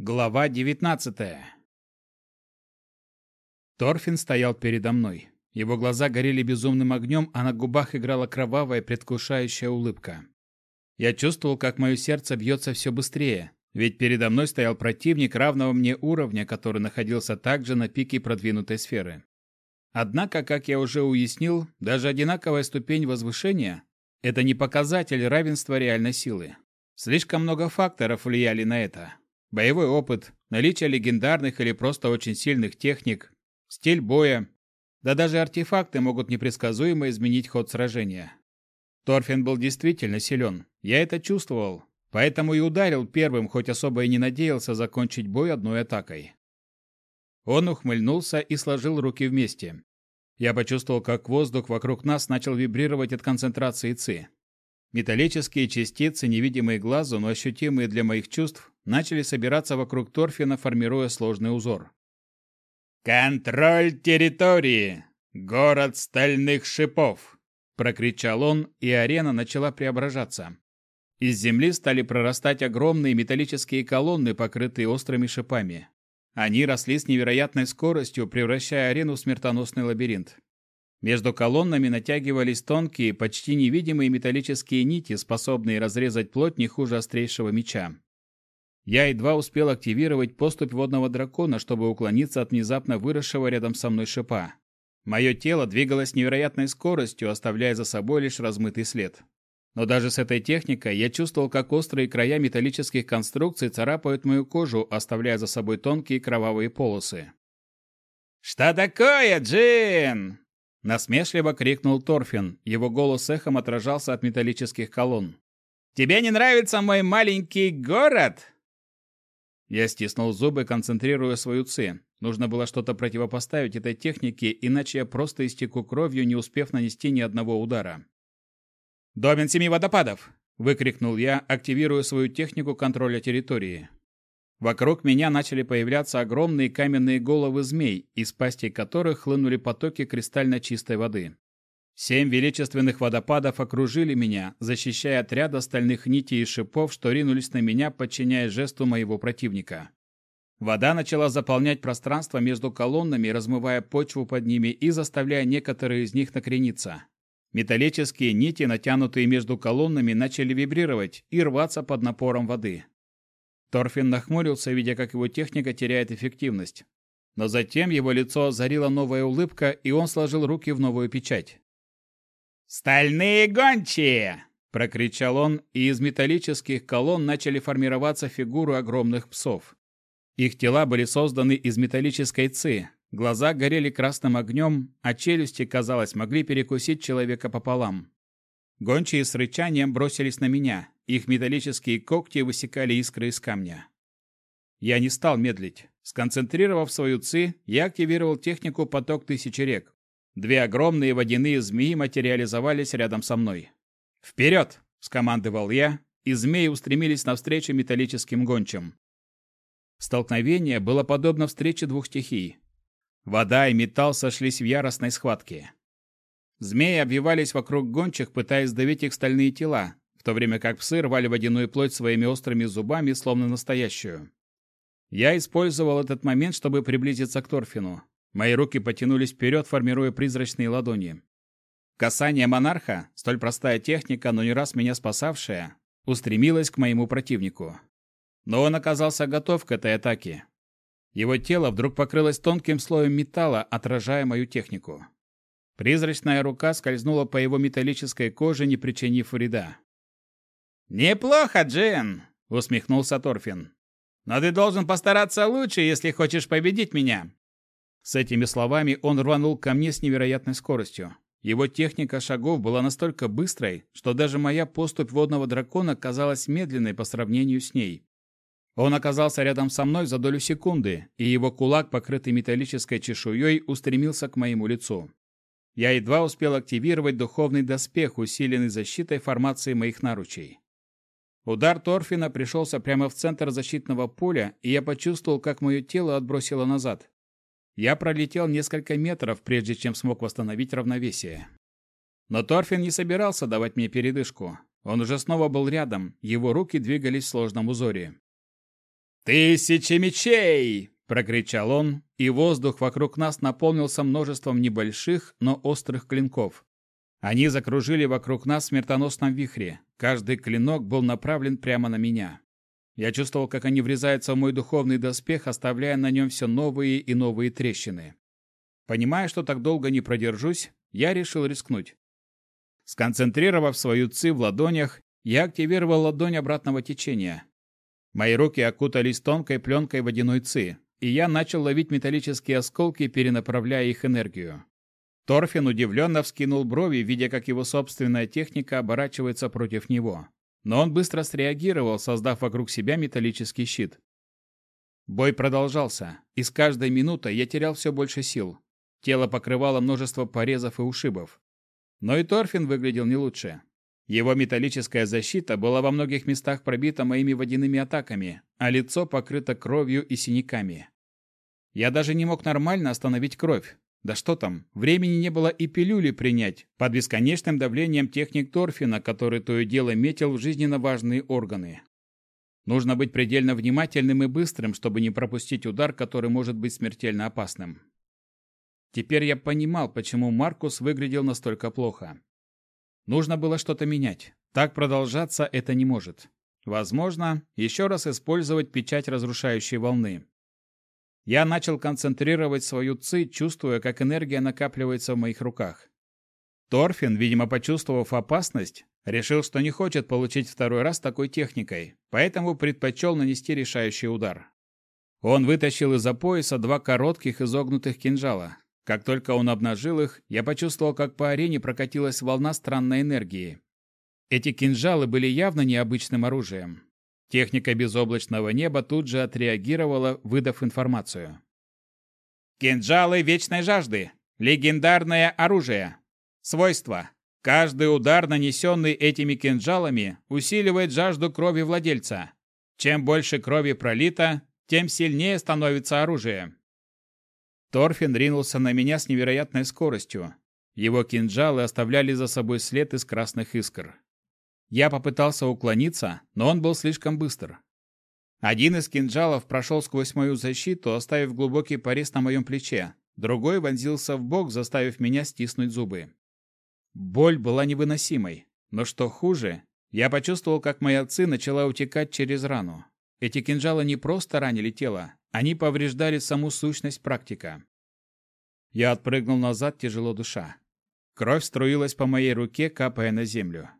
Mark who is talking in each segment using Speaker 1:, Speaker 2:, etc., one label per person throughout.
Speaker 1: Глава 19 Торфин стоял передо мной. Его глаза горели безумным огнем, а на губах играла кровавая, предвкушающая улыбка. Я чувствовал, как мое сердце бьется все быстрее, ведь передо мной стоял противник равного мне уровня, который находился также на пике продвинутой сферы. Однако, как я уже уяснил, даже одинаковая ступень возвышения – это не показатель равенства реальной силы. Слишком много факторов влияли на это. Боевой опыт, наличие легендарных или просто очень сильных техник, стиль боя, да даже артефакты могут непредсказуемо изменить ход сражения. Торфин был действительно силен, я это чувствовал, поэтому и ударил первым, хоть особо и не надеялся закончить бой одной атакой. Он ухмыльнулся и сложил руки вместе. Я почувствовал, как воздух вокруг нас начал вибрировать от концентрации ЦИ. Металлические частицы, невидимые глазу, но ощутимые для моих чувств, начали собираться вокруг торфина, формируя сложный узор. «Контроль территории! Город стальных шипов!» – прокричал он, и арена начала преображаться. Из земли стали прорастать огромные металлические колонны, покрытые острыми шипами. Они росли с невероятной скоростью, превращая арену в смертоносный лабиринт. Между колоннами натягивались тонкие, почти невидимые металлические нити, способные разрезать плоть не хуже острейшего меча. Я едва успел активировать поступь водного дракона, чтобы уклониться от внезапно выросшего рядом со мной шипа. Мое тело двигалось невероятной скоростью, оставляя за собой лишь размытый след. Но даже с этой техникой я чувствовал, как острые края металлических конструкций царапают мою кожу, оставляя за собой тонкие кровавые полосы. «Что такое, Джин?» Насмешливо крикнул Торфин. Его голос эхом отражался от металлических колонн. «Тебе не нравится мой маленький город?» Я стиснул зубы, концентрируя свою ци. Нужно было что-то противопоставить этой технике, иначе я просто истеку кровью, не успев нанести ни одного удара. «Домен семи водопадов!» – выкрикнул я, активируя свою технику контроля территории. Вокруг меня начали появляться огромные каменные головы змей, из пастей которых хлынули потоки кристально чистой воды. Семь величественных водопадов окружили меня, защищая от ряда стальных нитей и шипов, что ринулись на меня, подчиняя жесту моего противника. Вода начала заполнять пространство между колоннами, размывая почву под ними и заставляя некоторые из них накрениться. Металлические нити, натянутые между колоннами, начали вибрировать и рваться под напором воды. Торфин нахмурился, видя, как его техника теряет эффективность. Но затем его лицо озарила новая улыбка, и он сложил руки в новую печать. «Стальные гончие!» – прокричал он, и из металлических колонн начали формироваться фигуры огромных псов. Их тела были созданы из металлической ци, глаза горели красным огнем, а челюсти, казалось, могли перекусить человека пополам. Гончие с рычанием бросились на меня. Их металлические когти высекали искры из камня. Я не стал медлить. Сконцентрировав свою ци, я активировал технику «Поток тысячи рек». Две огромные водяные змеи материализовались рядом со мной. «Вперед!» – скомандовал я, и змеи устремились навстречу металлическим гончим. Столкновение было подобно встрече двух стихий. Вода и металл сошлись в яростной схватке. Змеи обвивались вокруг гончих, пытаясь сдавить их стальные тела, в то время как псы рвали водяную плоть своими острыми зубами, словно настоящую. Я использовал этот момент, чтобы приблизиться к Торфину. Мои руки потянулись вперед, формируя призрачные ладони. Касание монарха, столь простая техника, но не раз меня спасавшая, устремилась к моему противнику. Но он оказался готов к этой атаке. Его тело вдруг покрылось тонким слоем металла, отражая мою технику. Призрачная рука скользнула по его металлической коже, не причинив вреда. «Неплохо, Джин!» — усмехнулся Торфин. «Но ты должен постараться лучше, если хочешь победить меня!» С этими словами он рванул ко мне с невероятной скоростью. Его техника шагов была настолько быстрой, что даже моя поступь водного дракона казалась медленной по сравнению с ней. Он оказался рядом со мной за долю секунды, и его кулак, покрытый металлической чешуей, устремился к моему лицу. Я едва успел активировать духовный доспех, усиленный защитой формации моих наручей. Удар Торфина пришелся прямо в центр защитного поля, и я почувствовал, как мое тело отбросило назад. Я пролетел несколько метров, прежде чем смог восстановить равновесие. Но Торфин не собирался давать мне передышку. Он уже снова был рядом, его руки двигались в сложном узоре. «Тысячи мечей!» – прокричал он, и воздух вокруг нас наполнился множеством небольших, но острых клинков. Они закружили вокруг нас в смертоносном вихре. Каждый клинок был направлен прямо на меня. Я чувствовал, как они врезаются в мой духовный доспех, оставляя на нем все новые и новые трещины. Понимая, что так долго не продержусь, я решил рискнуть. Сконцентрировав свою ци в ладонях, я активировал ладонь обратного течения. Мои руки окутались тонкой пленкой водяной ци, и я начал ловить металлические осколки, перенаправляя их энергию. Торфин удивленно вскинул брови, видя, как его собственная техника оборачивается против него. Но он быстро среагировал, создав вокруг себя металлический щит. Бой продолжался, и с каждой минутой я терял все больше сил. Тело покрывало множество порезов и ушибов. Но и Торфин выглядел не лучше. Его металлическая защита была во многих местах пробита моими водяными атаками, а лицо покрыто кровью и синяками. Я даже не мог нормально остановить кровь, да что там, времени не было и пилюли принять, под бесконечным давлением техник Торфина, который то и дело метил в жизненно важные органы. Нужно быть предельно внимательным и быстрым, чтобы не пропустить удар, который может быть смертельно опасным. Теперь я понимал, почему Маркус выглядел настолько плохо. Нужно было что-то менять. Так продолжаться это не может. Возможно, еще раз использовать печать разрушающей волны. Я начал концентрировать свою ци, чувствуя, как энергия накапливается в моих руках. Торфин, видимо, почувствовав опасность, решил, что не хочет получить второй раз такой техникой, поэтому предпочел нанести решающий удар. Он вытащил из-за пояса два коротких изогнутых кинжала. Как только он обнажил их, я почувствовал, как по арене прокатилась волна странной энергии. Эти кинжалы были явно необычным оружием. Техника безоблачного неба тут же отреагировала, выдав информацию. Кинжалы вечной жажды. Легендарное оружие. Свойства. Каждый удар, нанесенный этими кинжалами, усиливает жажду крови владельца. Чем больше крови пролито, тем сильнее становится оружие. Торфин ринулся на меня с невероятной скоростью. Его кинжалы оставляли за собой след из красных искр. Я попытался уклониться, но он был слишком быстр. Один из кинжалов прошел сквозь мою защиту, оставив глубокий порез на моем плече. Другой вонзился в бок, заставив меня стиснуть зубы. Боль была невыносимой, но что хуже, я почувствовал, как моя ци начала утекать через рану. Эти кинжалы не просто ранили тело, они повреждали саму сущность практика. Я отпрыгнул назад, тяжело душа. Кровь струилась по моей руке, капая на землю.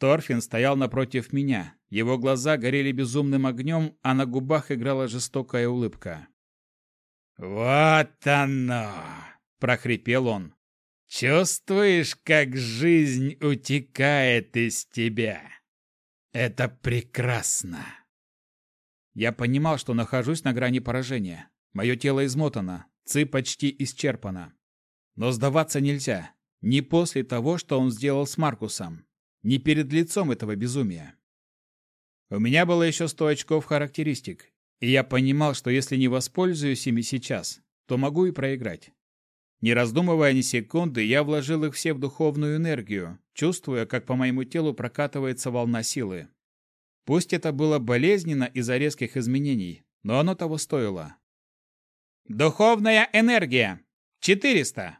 Speaker 1: Торфин стоял напротив меня. Его глаза горели безумным огнем, а на губах играла жестокая улыбка. «Вот оно!» – прохрипел он. «Чувствуешь, как жизнь утекает из тебя? Это прекрасно!» Я понимал, что нахожусь на грани поражения. Мое тело измотано, ци почти исчерпана. Но сдаваться нельзя. Не после того, что он сделал с Маркусом не перед лицом этого безумия. У меня было еще сто очков характеристик, и я понимал, что если не воспользуюсь ими сейчас, то могу и проиграть. Не раздумывая ни секунды, я вложил их все в духовную энергию, чувствуя, как по моему телу прокатывается волна силы. Пусть это было болезненно из-за резких изменений, но оно того стоило. Духовная энергия. 400.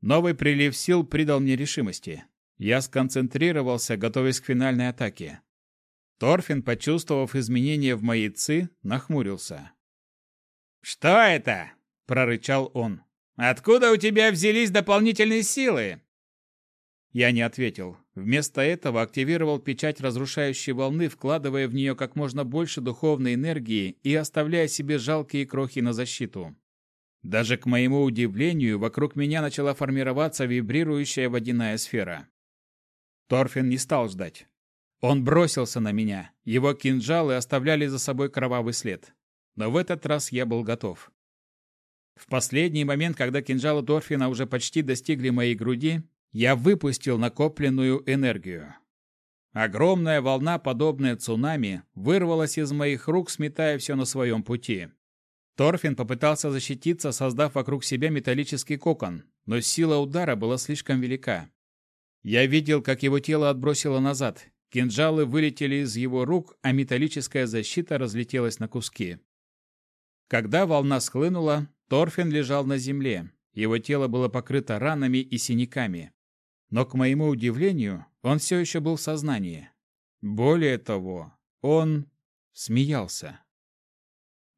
Speaker 1: Новый прилив сил придал мне решимости. Я сконцентрировался, готовясь к финальной атаке. Торфин, почувствовав изменения в моей ци, нахмурился. «Что это?» – прорычал он. «Откуда у тебя взялись дополнительные силы?» Я не ответил. Вместо этого активировал печать разрушающей волны, вкладывая в нее как можно больше духовной энергии и оставляя себе жалкие крохи на защиту. Даже к моему удивлению, вокруг меня начала формироваться вибрирующая водяная сфера. Торфин не стал ждать. Он бросился на меня. Его кинжалы оставляли за собой кровавый след. Но в этот раз я был готов. В последний момент, когда кинжалы Торфина уже почти достигли моей груди, я выпустил накопленную энергию. Огромная волна, подобная цунами, вырвалась из моих рук, сметая все на своем пути. Торфин попытался защититься, создав вокруг себя металлический кокон, но сила удара была слишком велика. Я видел, как его тело отбросило назад. кинжалы вылетели из его рук, а металлическая защита разлетелась на куски. Когда волна схлынула, Торфин лежал на земле. Его тело было покрыто ранами и синяками. Но, к моему удивлению, он все еще был в сознании. Более того, он смеялся.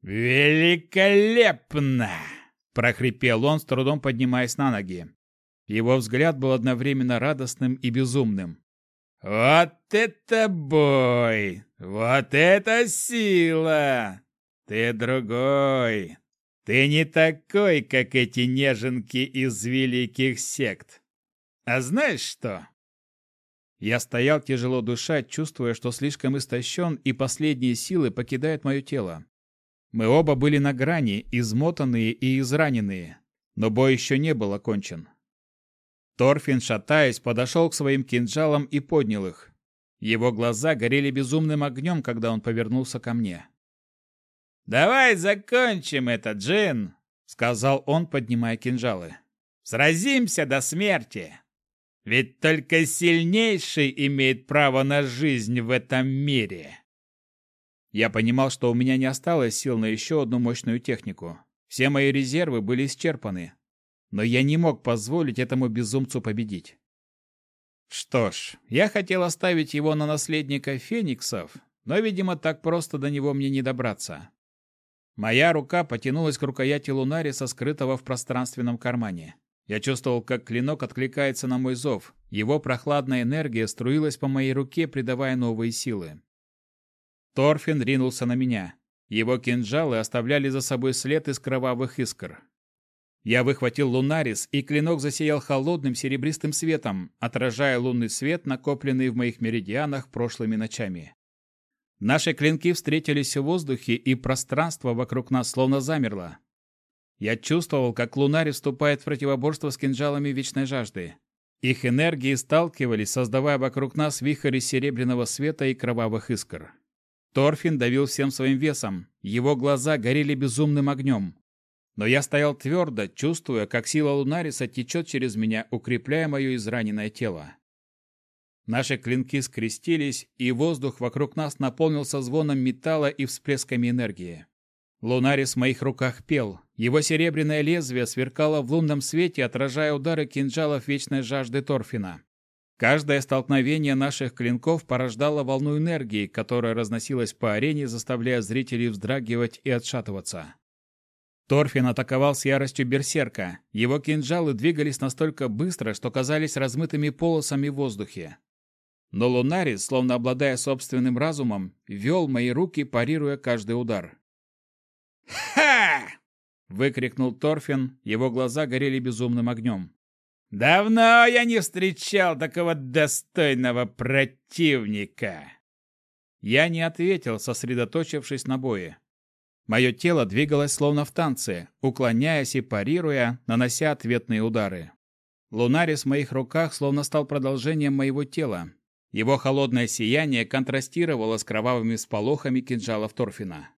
Speaker 1: «Великолепно!» – прохрипел он, с трудом поднимаясь на ноги. Его взгляд был одновременно радостным и безумным. «Вот это бой! Вот это сила! Ты другой! Ты не такой, как эти неженки из великих сект! А знаешь что?» Я стоял тяжело дыша, чувствуя, что слишком истощен, и последние силы покидают мое тело. Мы оба были на грани, измотанные и израненные, но бой еще не был окончен. Торфин, шатаясь, подошел к своим кинжалам и поднял их. Его глаза горели безумным огнем, когда он повернулся ко мне. «Давай закончим это, Джин!» — сказал он, поднимая кинжалы. «Сразимся до смерти! Ведь только сильнейший имеет право на жизнь в этом мире!» Я понимал, что у меня не осталось сил на еще одну мощную технику. Все мои резервы были исчерпаны, но я не мог позволить этому безумцу победить. Что ж, я хотел оставить его на наследника фениксов, но, видимо, так просто до него мне не добраться. Моя рука потянулась к рукояти Лунариса, скрытого в пространственном кармане. Я чувствовал, как клинок откликается на мой зов. Его прохладная энергия струилась по моей руке, придавая новые силы. Торфин ринулся на меня. Его кинжалы оставляли за собой след из кровавых искр. Я выхватил лунарис, и клинок засиял холодным серебристым светом, отражая лунный свет, накопленный в моих меридианах прошлыми ночами. Наши клинки встретились в воздухе, и пространство вокруг нас словно замерло. Я чувствовал, как лунарис вступает в противоборство с кинжалами вечной жажды. Их энергии сталкивались, создавая вокруг нас вихрь из серебряного света и кровавых искр. Торфин давил всем своим весом, его глаза горели безумным огнем. Но я стоял твердо, чувствуя, как сила Лунариса течет через меня, укрепляя мое израненное тело. Наши клинки скрестились, и воздух вокруг нас наполнился звоном металла и всплесками энергии. Лунарис в моих руках пел. Его серебряное лезвие сверкало в лунном свете, отражая удары кинжалов вечной жажды Торфина. Каждое столкновение наших клинков порождало волну энергии, которая разносилась по арене, заставляя зрителей вздрагивать и отшатываться. Торфин атаковал с яростью берсерка. Его кинжалы двигались настолько быстро, что казались размытыми полосами в воздухе. Но Лунарис, словно обладая собственным разумом, вел мои руки, парируя каждый удар. «Ха!» — выкрикнул Торфин, его глаза горели безумным огнем. «Давно я не встречал такого достойного противника!» Я не ответил, сосредоточившись на бое. Мое тело двигалось словно в танце, уклоняясь и парируя, нанося ответные удары. Лунарис в моих руках словно стал продолжением моего тела. Его холодное сияние контрастировало с кровавыми сполохами кинжалов Торфина.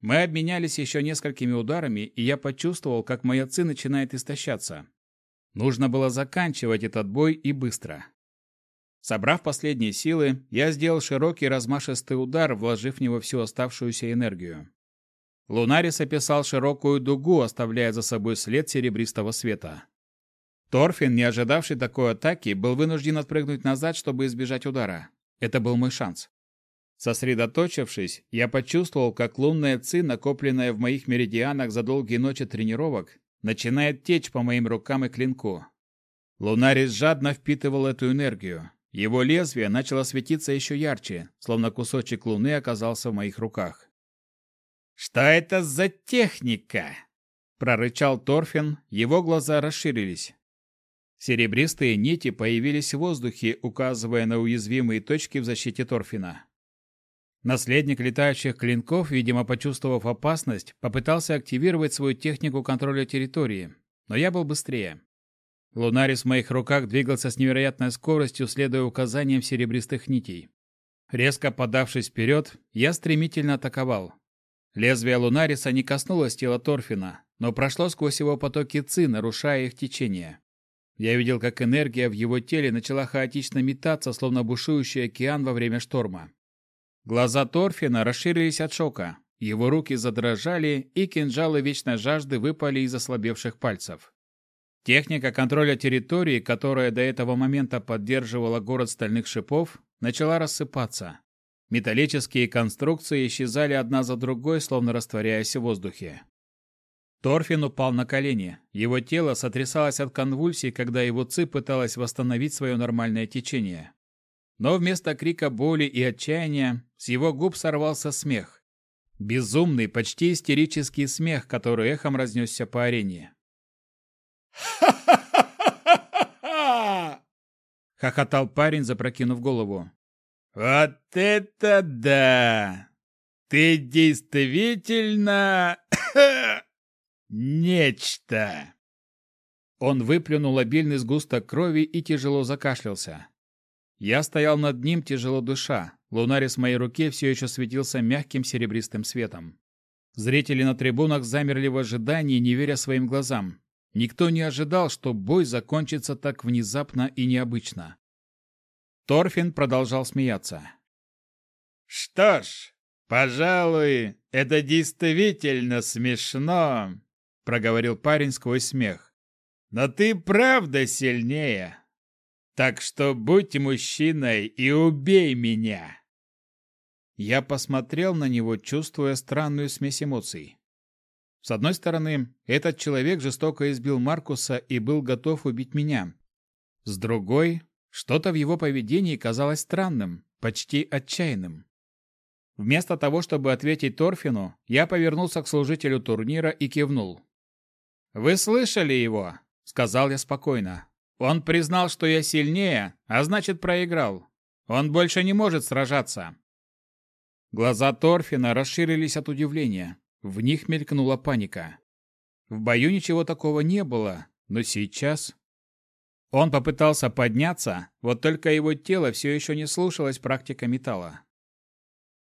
Speaker 1: Мы обменялись еще несколькими ударами, и я почувствовал, как моя ци начинает истощаться. Нужно было заканчивать этот бой и быстро. Собрав последние силы, я сделал широкий размашистый удар, вложив в него всю оставшуюся энергию. Лунарис описал широкую дугу, оставляя за собой след серебристого света. Торфин, не ожидавший такой атаки, был вынужден отпрыгнуть назад, чтобы избежать удара. Это был мой шанс. Сосредоточившись, я почувствовал, как лунная ци, накопленная в моих меридианах за долгие ночи тренировок, начинает течь по моим рукам и клинку. Лунарис жадно впитывал эту энергию. Его лезвие начало светиться еще ярче, словно кусочек луны оказался в моих руках. «Что это за техника?» – прорычал Торфин, его глаза расширились. Серебристые нити появились в воздухе, указывая на уязвимые точки в защите Торфина. Наследник летающих клинков, видимо, почувствовав опасность, попытался активировать свою технику контроля территории, но я был быстрее. Лунарис в моих руках двигался с невероятной скоростью, следуя указаниям серебристых нитей. Резко подавшись вперед, я стремительно атаковал. Лезвие Лунариса не коснулось тела Торфина, но прошло сквозь его потоки ци, нарушая их течение. Я видел, как энергия в его теле начала хаотично метаться, словно бушующий океан во время шторма. Глаза Торфина расширились от шока. Его руки задрожали, и кинжалы вечной жажды выпали из ослабевших пальцев. Техника контроля территории, которая до этого момента поддерживала город стальных шипов, начала рассыпаться. Металлические конструкции исчезали одна за другой, словно растворяясь в воздухе. Торфин упал на колени. Его тело сотрясалось от конвульсий, когда его ци пыталась восстановить свое нормальное течение. Но вместо крика боли и отчаяния с его губ сорвался смех. Безумный, почти истерический смех, который эхом разнесся по арене.
Speaker 2: «Ха-ха-ха-ха-ха!»
Speaker 1: — хохотал парень, запрокинув голову.
Speaker 2: «Вот это да! Ты действительно... нечто!»
Speaker 1: Он выплюнул обильный сгусток крови и тяжело закашлялся. Я стоял над ним, тяжело дыша. Лунарис в моей руке все еще светился мягким серебристым светом. Зрители на трибунах замерли в ожидании, не веря своим глазам. Никто не ожидал, что бой закончится так внезапно и необычно. Торфин продолжал смеяться.
Speaker 2: «Что ж, пожалуй, это действительно смешно», — проговорил парень сквозь смех. «Но ты правда сильнее. Так что будь мужчиной и убей меня».
Speaker 1: Я посмотрел на него, чувствуя странную смесь эмоций. С одной стороны, этот человек жестоко избил Маркуса и был готов убить меня. С другой, что-то в его поведении казалось странным, почти отчаянным. Вместо того, чтобы ответить Торфину, я повернулся к служителю турнира и кивнул. «Вы слышали его?» — сказал я спокойно. «Он признал, что я сильнее, а значит проиграл. Он больше не может сражаться». Глаза Торфина расширились от удивления. В них мелькнула паника. В бою ничего такого не было, но сейчас... Он попытался подняться, вот только его тело все еще не слушалось практика металла.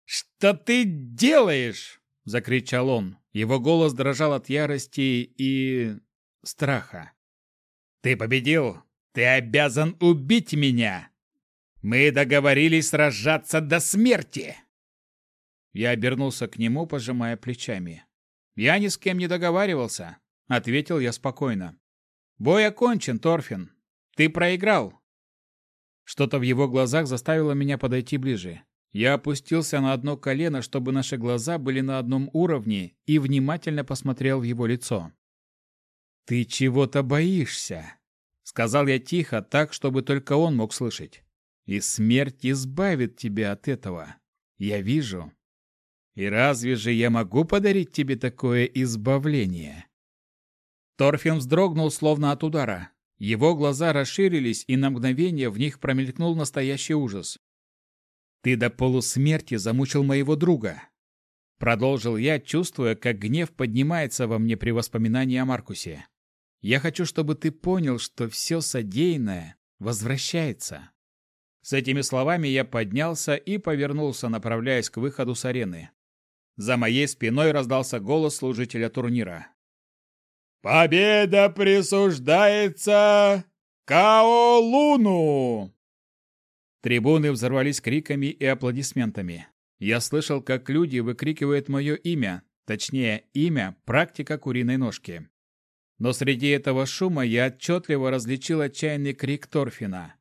Speaker 2: «Что ты делаешь?»
Speaker 1: — закричал он. Его голос дрожал от ярости и... страха.
Speaker 2: «Ты победил! Ты обязан убить меня! Мы договорились сражаться до смерти!»
Speaker 1: Я обернулся к нему, пожимая плечами. «Я ни с кем не договаривался», — ответил я спокойно. «Бой окончен, Торфин. Ты проиграл». Что-то в его глазах заставило меня подойти ближе. Я опустился на одно колено, чтобы наши глаза были на одном уровне, и внимательно посмотрел в его лицо. «Ты чего-то боишься», — сказал я тихо, так, чтобы только он мог слышать. «И смерть избавит тебя от этого. Я вижу». И разве же я могу подарить тебе такое избавление? Торфин вздрогнул словно от удара. Его глаза расширились, и на мгновение в них промелькнул настоящий ужас. «Ты до полусмерти замучил моего друга!» Продолжил я, чувствуя, как гнев поднимается во мне при воспоминании о Маркусе. «Я хочу, чтобы ты понял, что все содеянное возвращается». С этими словами я поднялся и повернулся, направляясь к выходу с арены. За моей спиной раздался голос служителя турнира.
Speaker 2: «Победа присуждается Каолуну!»
Speaker 1: Трибуны взорвались криками и аплодисментами. Я слышал, как люди выкрикивают мое имя, точнее, имя практика куриной ножки. Но среди этого шума я отчетливо различил отчаянный крик Торфина.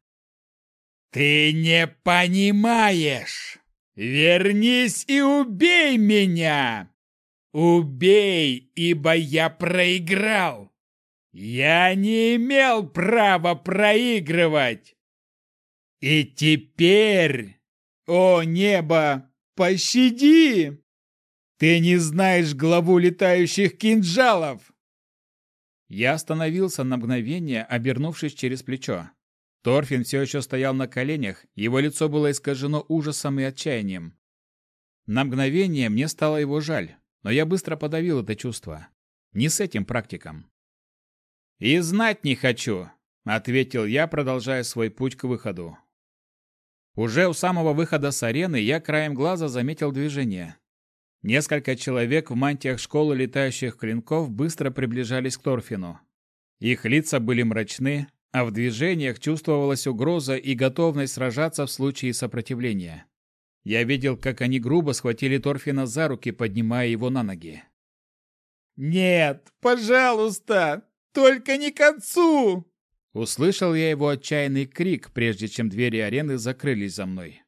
Speaker 2: «Ты не понимаешь! Вернись и убей меня! Убей, ибо я проиграл! Я не имел права проигрывать! И теперь, о небо, пощади! Ты не знаешь главу летающих кинжалов!»
Speaker 1: Я остановился на мгновение, обернувшись через плечо. Торфин все еще стоял на коленях, его лицо было искажено ужасом и отчаянием. На мгновение мне стало его жаль, но я быстро подавил это чувство. Не с этим практиком. «И знать не хочу», — ответил я, продолжая свой путь к выходу. Уже у самого выхода с арены я краем глаза заметил движение. Несколько человек в мантиях школы летающих клинков быстро приближались к Торфину. Их лица были мрачны, а в движениях чувствовалась угроза и готовность сражаться в случае сопротивления. Я видел, как они грубо схватили Торфина за руки, поднимая его на ноги.
Speaker 2: «Нет, пожалуйста, только не к отцу!»
Speaker 1: Услышал я его отчаянный крик, прежде чем двери арены закрылись за мной.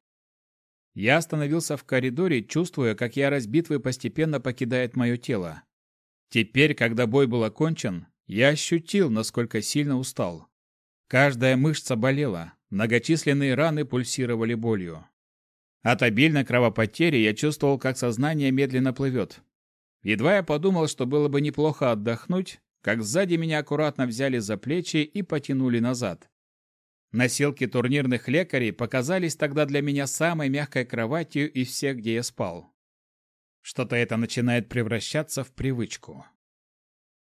Speaker 1: Я остановился в коридоре, чувствуя, как ярость битвы постепенно покидает мое тело. Теперь, когда бой был окончен, я ощутил, насколько сильно устал. Каждая мышца болела, многочисленные раны пульсировали болью. От обильной кровопотери я чувствовал, как сознание медленно плывет. Едва я подумал, что было бы неплохо отдохнуть, как сзади меня аккуратно взяли за плечи и потянули назад. Носилки турнирных лекарей показались тогда для меня самой мягкой кроватью из всех, где я спал. Что-то это начинает превращаться в привычку.